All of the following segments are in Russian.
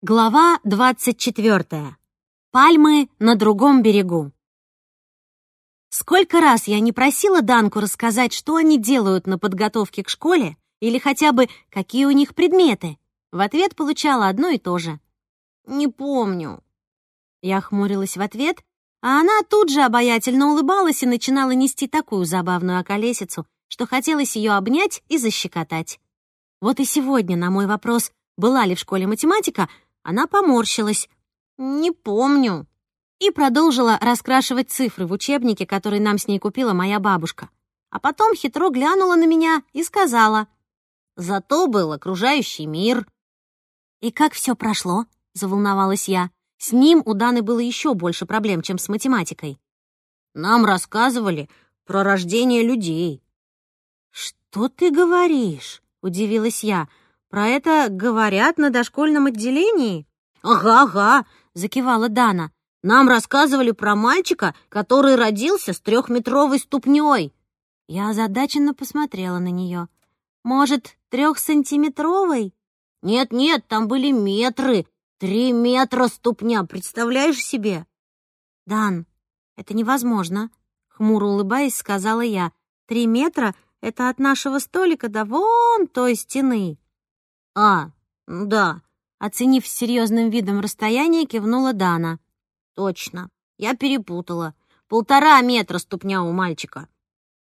Глава 24. Пальмы на другом берегу. Сколько раз я не просила Данку рассказать, что они делают на подготовке к школе или хотя бы какие у них предметы. В ответ получала одно и то же. «Не помню». Я хмурилась в ответ, а она тут же обаятельно улыбалась и начинала нести такую забавную околесицу, что хотелось ее обнять и защекотать. Вот и сегодня на мой вопрос, была ли в школе математика, она поморщилась. «Не помню». И продолжила раскрашивать цифры в учебнике, который нам с ней купила моя бабушка. А потом хитро глянула на меня и сказала. «Зато был окружающий мир». «И как все прошло?» — заволновалась я. С ним у Даны было еще больше проблем, чем с математикой. «Нам рассказывали про рождение людей». «Что ты говоришь?» — удивилась я. Про это говорят на дошкольном отделении?» «Ага, ага», — закивала Дана. «Нам рассказывали про мальчика, который родился с трехметровой ступней». Я озадаченно посмотрела на нее. «Может, трехсантиметровой?» «Нет-нет, там были метры. Три метра ступня, представляешь себе?» «Дан, это невозможно», — хмуро улыбаясь, сказала я. «Три метра — это от нашего столика до вон той стены». «А, да», — оценив с серьезным видом расстояние, кивнула Дана. «Точно, я перепутала. Полтора метра ступня у мальчика».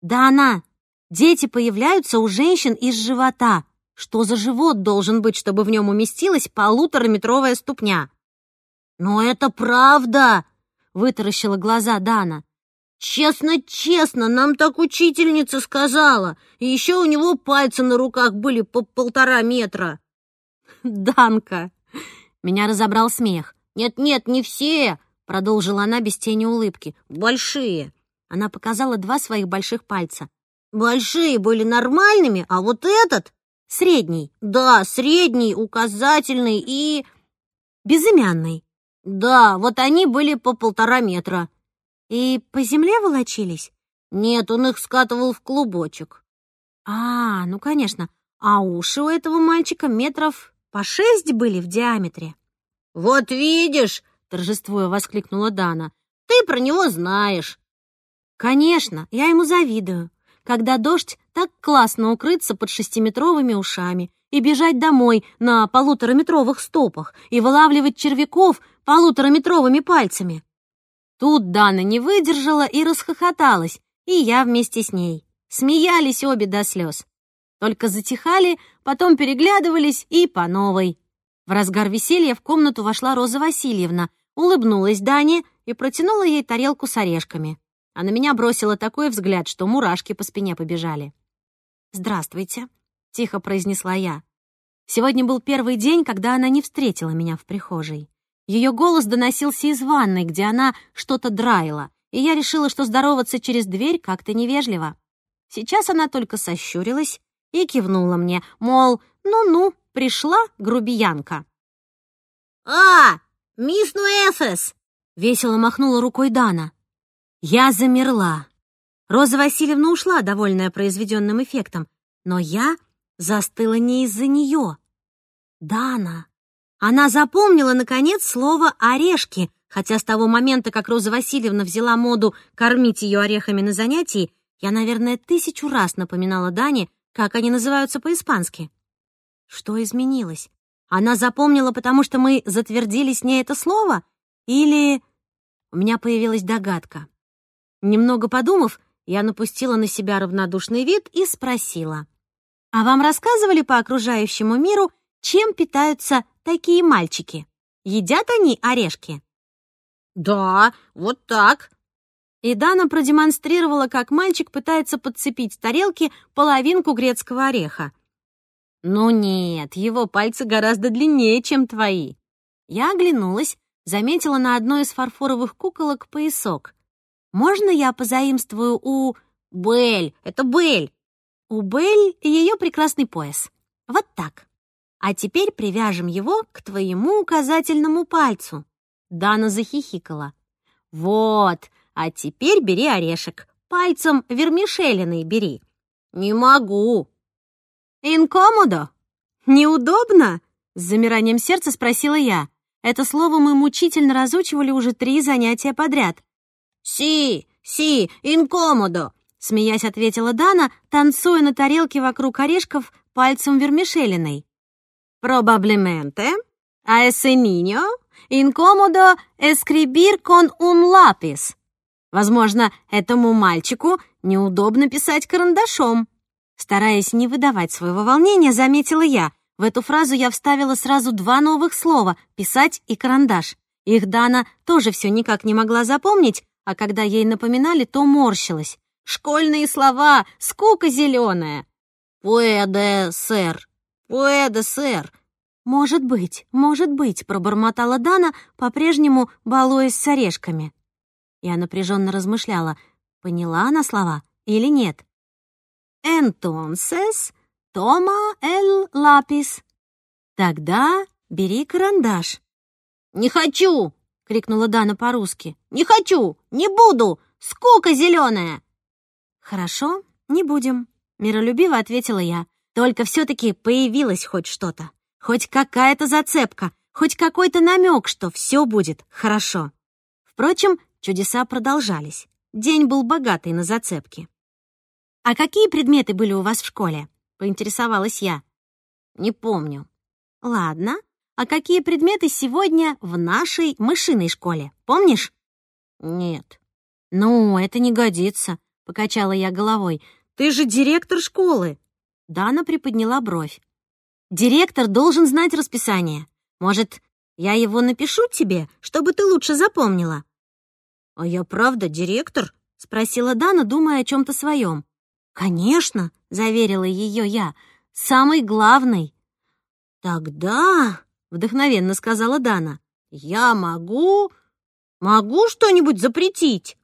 «Дана, дети появляются у женщин из живота. Что за живот должен быть, чтобы в нем уместилась полутораметровая ступня?» «Но это правда!» — вытаращила глаза Дана. «Честно-честно, нам так учительница сказала. И еще у него пальцы на руках были по полтора метра». «Данка!» Меня разобрал смех. «Нет-нет, не все!» — продолжила она без тени улыбки. «Большие!» Она показала два своих больших пальца. «Большие были нормальными, а вот этот...» «Средний». «Да, средний, указательный и...» «Безымянный». «Да, вот они были по полтора метра». «И по земле волочились?» «Нет, он их скатывал в клубочек». «А, ну, конечно. А уши у этого мальчика метров по шесть были в диаметре». «Вот видишь!» — торжествуя воскликнула Дана. «Ты про него знаешь». «Конечно, я ему завидую. Когда дождь, так классно укрыться под шестиметровыми ушами и бежать домой на полутораметровых стопах и вылавливать червяков полутораметровыми пальцами. Тут Дана не выдержала и расхохоталась, и я вместе с ней. Смеялись обе до слез. Только затихали, потом переглядывались и по новой. В разгар веселья в комнату вошла Роза Васильевна, улыбнулась Дане и протянула ей тарелку с орешками. А на меня бросила такой взгляд, что мурашки по спине побежали. «Здравствуйте», — тихо произнесла я. Сегодня был первый день, когда она не встретила меня в прихожей. Ее голос доносился из ванной, где она что-то драила, и я решила, что здороваться через дверь как-то невежливо. Сейчас она только сощурилась и кивнула мне, мол, ну-ну, пришла грубиянка. «А, мисс Нуэфес!» — весело махнула рукой Дана. Я замерла. Роза Васильевна ушла, довольная произведенным эффектом, но я застыла не из-за нее. Дана она запомнила, наконец, слово «орешки», хотя с того момента, как Роза Васильевна взяла моду кормить ее орехами на занятии, я, наверное, тысячу раз напоминала Дане, как они называются по-испански. Что изменилось? Она запомнила, потому что мы затвердили с ней это слово? Или... У меня появилась догадка. Немного подумав, я напустила на себя равнодушный вид и спросила. «А вам рассказывали по окружающему миру, чем питаются такие мальчики? Едят они орешки?» «Да, вот так». И Дана продемонстрировала, как мальчик пытается подцепить с тарелки половинку грецкого ореха. «Ну нет, его пальцы гораздо длиннее, чем твои». Я оглянулась, заметила на одной из фарфоровых куколок поясок. «Можно я позаимствую у...» «Бель, это Бель!» «У Бель ее прекрасный пояс. Вот так». А теперь привяжем его к твоему указательному пальцу». Дана захихикала. «Вот, а теперь бери орешек. Пальцем вермишелиной бери». «Не могу». «Инкомодо? Неудобно?» С замиранием сердца спросила я. Это слово мы мучительно разучивали уже три занятия подряд. «Си, си, инкомодо!» Смеясь, ответила Дана, танцуя на тарелке вокруг орешков пальцем вермишелиной. «Probablemente a ese niño incómodo escribir con un lápiz». Возможно, этому мальчику неудобно писать карандашом. Стараясь не выдавать своего волнения, заметила я. В эту фразу я вставила сразу два новых слова — «писать» и «карандаш». Их Дана тоже все никак не могла запомнить, а когда ей напоминали, то морщилась. Школьные слова, скука зеленая. «Пуэде, сэр! Пуэде, сэр!» «Может быть, может быть», — пробормотала Дана, по-прежнему балуясь с орешками. Я напряженно размышляла, поняла она слова или нет. «Entonces, toma el lápiz». «Тогда бери карандаш». «Не хочу!» — крикнула Дана по-русски. «Не хочу! Не буду! Скука зеленая!» «Хорошо, не будем», — миролюбиво ответила я. «Только все-таки появилось хоть что-то, хоть какая-то зацепка, хоть какой-то намек, что все будет хорошо». Впрочем, чудеса продолжались. День был богатый на зацепки. «А какие предметы были у вас в школе?» — поинтересовалась я. «Не помню». «Ладно. А какие предметы сегодня в нашей мышиной школе? Помнишь?» «Нет». «Ну, это не годится. — покачала я головой. «Ты же директор школы!» Дана приподняла бровь. «Директор должен знать расписание. Может, я его напишу тебе, чтобы ты лучше запомнила?» «А я правда директор?» — спросила Дана, думая о чем-то своем. «Конечно», — заверила ее я, — «самый главный». «Тогда», — вдохновенно сказала Дана, — «я могу... могу что-нибудь запретить?»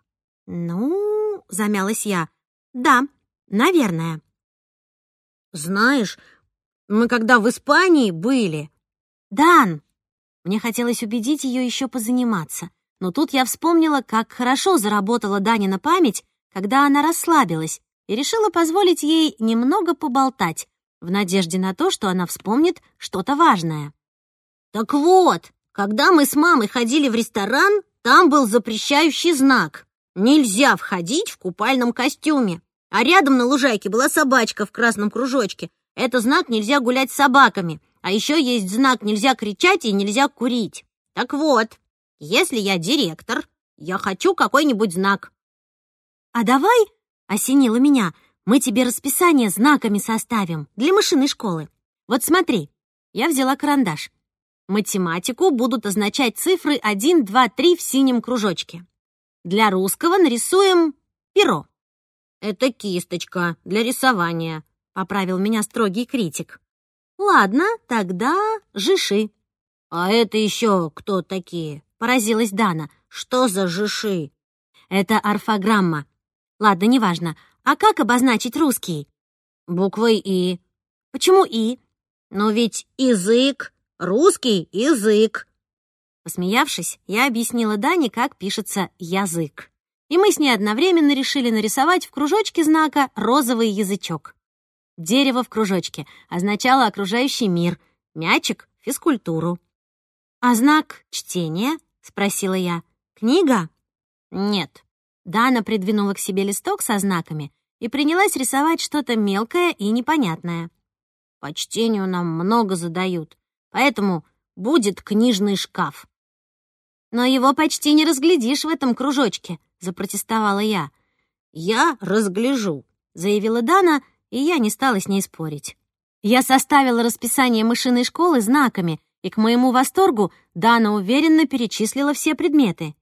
«Ну, — замялась я. «Да, наверное». «Знаешь, мы когда в Испании были...» «Дан!» Мне хотелось убедить ее еще позаниматься, но тут я вспомнила, как хорошо заработала Данина память, когда она расслабилась, и решила позволить ей немного поболтать, в надежде на то, что она вспомнит что-то важное. «Так вот, когда мы с мамой ходили в ресторан, там был запрещающий знак. Нельзя входить в купальном костюме. А рядом на лужайке была собачка в красном кружочке. Это знак «Нельзя гулять с собаками». А еще есть знак «Нельзя кричать» и «Нельзя курить». Так вот, если я директор, я хочу какой-нибудь знак. «А давай», — осенило меня, — «мы тебе расписание знаками составим для машинной школы. Вот смотри, я взяла карандаш. Математику будут означать цифры 1, 2, 3 в синем кружочке. Для русского нарисуем перо. Это кисточка для рисования, поправил меня строгий критик. Ладно, тогда жиши. А это еще кто такие? Поразилась Дана. Что за жиши? Это орфограмма. Ладно, неважно. А как обозначить русский? Буквой «и». Почему «и»? Но ведь язык, русский язык. Посмеявшись, я объяснила Дане, как пишется «язык». И мы с ней одновременно решили нарисовать в кружочке знака розовый язычок. Дерево в кружочке означало окружающий мир, мячик — физкультуру. «А знак чтения?» — спросила я. «Книга?» «Нет». Дана придвинула к себе листок со знаками и принялась рисовать что-то мелкое и непонятное. «По чтению нам много задают, поэтому будет книжный шкаф». «Но его почти не разглядишь в этом кружочке», — запротестовала я. «Я разгляжу», — заявила Дана, и я не стала с ней спорить. Я составила расписание мышиной школы знаками, и к моему восторгу Дана уверенно перечислила все предметы.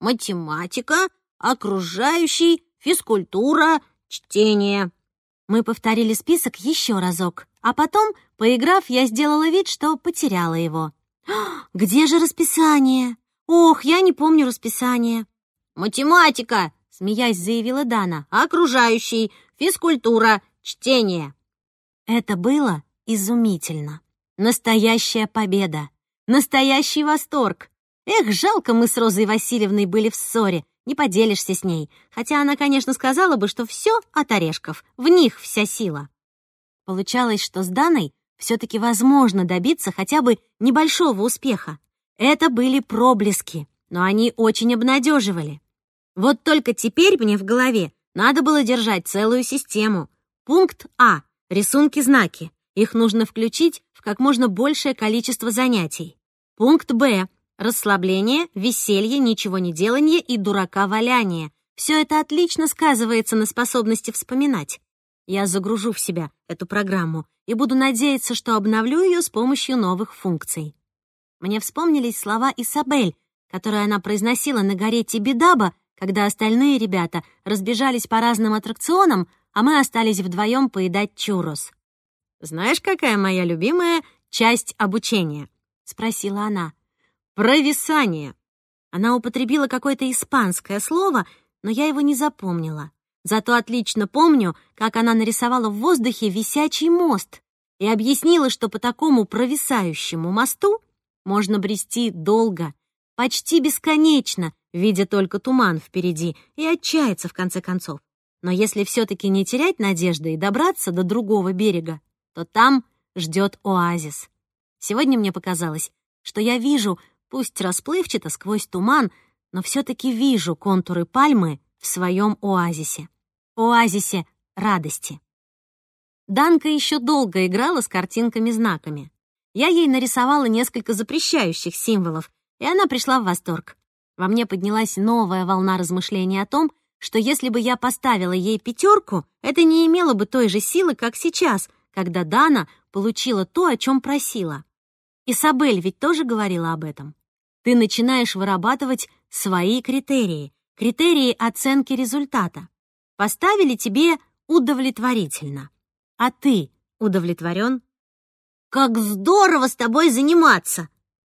«Математика, окружающий, физкультура, чтение». Мы повторили список еще разок, а потом, поиграв, я сделала вид, что потеряла его. «Где же расписание?» «Ох, я не помню расписание». «Математика!» — смеясь заявила Дана. «Окружающий, физкультура, чтение». Это было изумительно. Настоящая победа. Настоящий восторг. Эх, жалко мы с Розой Васильевной были в ссоре. Не поделишься с ней. Хотя она, конечно, сказала бы, что все от орешков. В них вся сила. Получалось, что с Даной все-таки возможно добиться хотя бы небольшого успеха. Это были проблески, но они очень обнадеживали. Вот только теперь мне в голове надо было держать целую систему. Пункт А — рисунки-знаки. Их нужно включить в как можно большее количество занятий. Пункт Б — расслабление, веселье, ничего не делание и дурака валяние. Все это отлично сказывается на способности вспоминать. Я загружу в себя эту программу и буду надеяться, что обновлю ее с помощью новых функций. Мне вспомнились слова Исабель, которые она произносила на горе Тибидаба, когда остальные ребята разбежались по разным аттракционам, а мы остались вдвоем поедать чурос. «Знаешь, какая моя любимая часть обучения?» — спросила она. «Провисание». Она употребила какое-то испанское слово, но я его не запомнила. Зато отлично помню, как она нарисовала в воздухе висячий мост и объяснила, что по такому провисающему мосту можно брести долго, почти бесконечно, видя только туман впереди, и отчаяться в конце концов. Но если все-таки не терять надежды и добраться до другого берега, то там ждет оазис. Сегодня мне показалось, что я вижу, пусть расплывчато сквозь туман, но все-таки вижу контуры пальмы в своем оазисе. Оазисе радости. Данка еще долго играла с картинками-знаками. Я ей нарисовала несколько запрещающих символов, и она пришла в восторг. Во мне поднялась новая волна размышлений о том, что если бы я поставила ей пятерку, это не имело бы той же силы, как сейчас, когда Дана получила то, о чем просила. Исабель ведь тоже говорила об этом. Ты начинаешь вырабатывать свои критерии, критерии оценки результата. Поставили тебе удовлетворительно. А ты удовлетворен? Как здорово с тобой заниматься!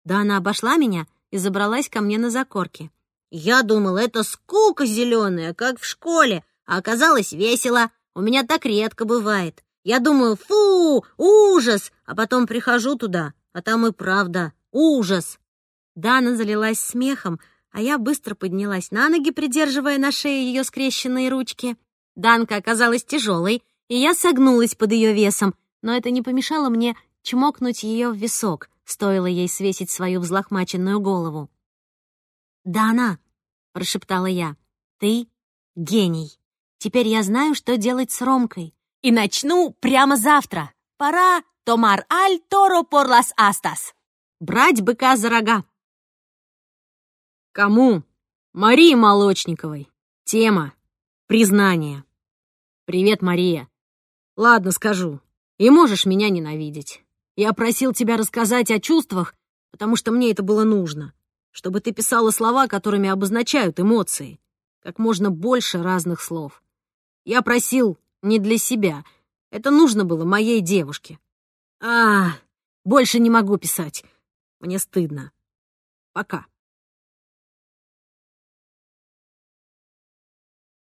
Да она обошла меня и забралась ко мне на закорки. Я думал, это скука зеленая, как в школе, а оказалось весело. У меня так редко бывает. Я думаю, фу, ужас, а потом прихожу туда, а там и правда ужас. Дана залилась смехом, а я быстро поднялась на ноги, придерживая на шее ее скрещенные ручки. Данка оказалась тяжелой, и я согнулась под ее весом, но это не помешало мне чмокнуть ее в висок, стоило ей свесить свою взлохмаченную голову. «Дана», — прошептала я, — «ты гений. Теперь я знаю, что делать с Ромкой. И начну прямо завтра. Пора томар аль торо las astas. Брать быка за рога». Кому? Марии Молочниковой. Тема. Признание. Привет, Мария. Ладно, скажу. И можешь меня ненавидеть. Я просил тебя рассказать о чувствах, потому что мне это было нужно. Чтобы ты писала слова, которыми обозначают эмоции. Как можно больше разных слов. Я просил не для себя. Это нужно было моей девушке. А, больше не могу писать. Мне стыдно. Пока.